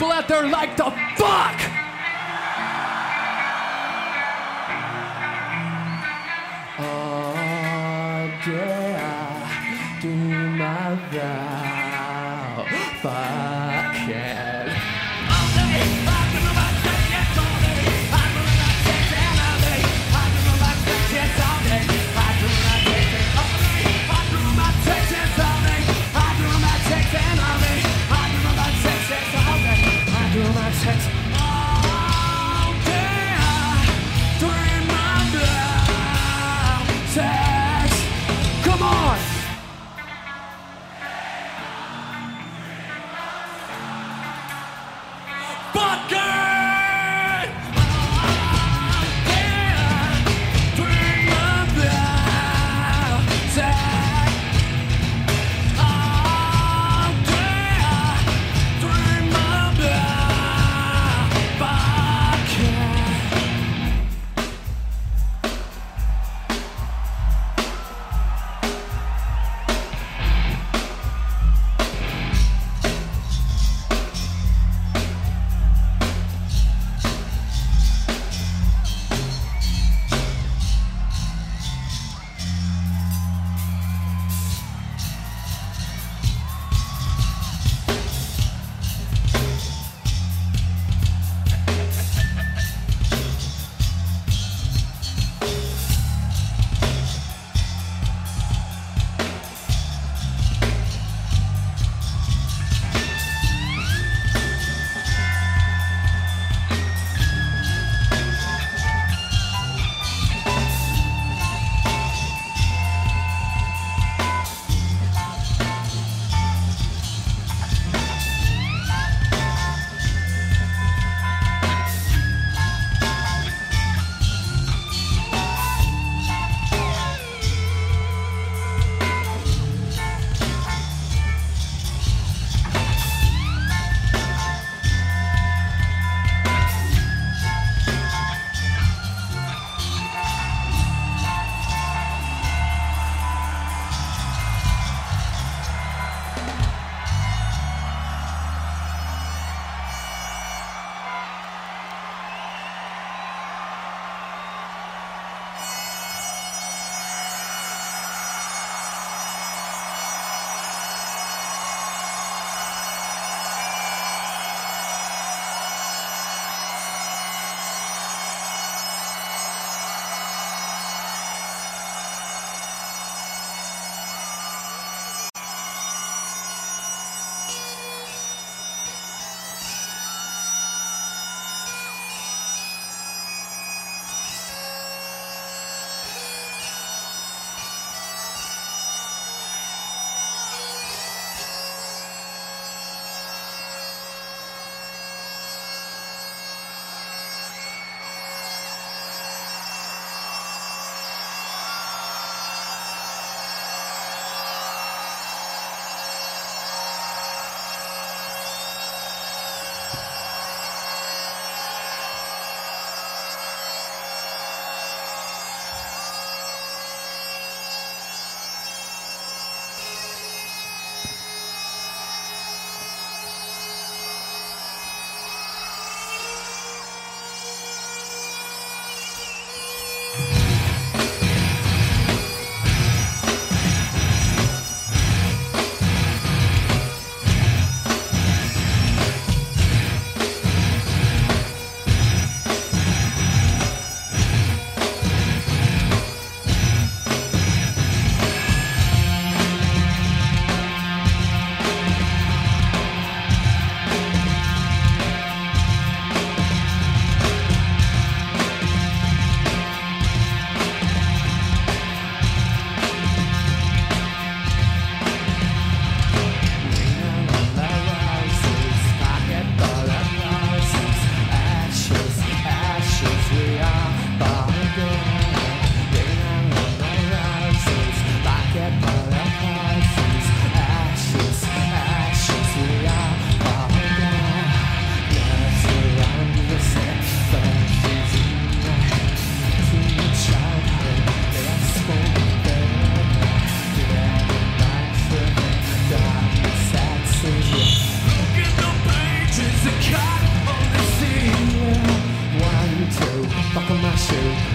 people out there like the fuck?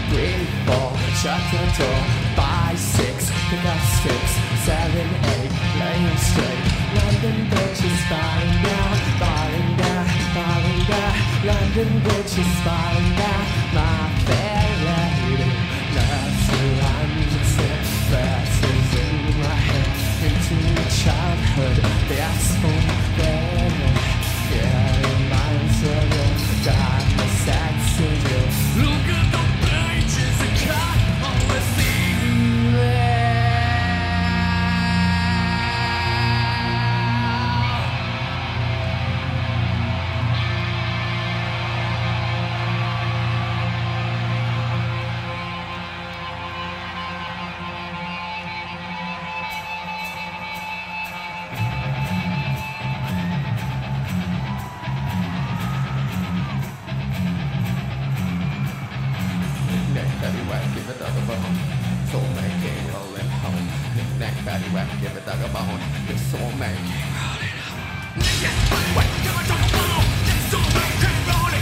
three, four, shut the door. Five, six, pick up sticks. Seven, eight, laying straight. London Bridge is falling down, falling down, falling down. London Bridge is falling down. give a dog a bone. Soul man came rolling home. Knick-knack, batty whack, give a dog a bone. This soul man came rolling home. Knick-knack, batty whack, give a dog a bone. This soul man came rolling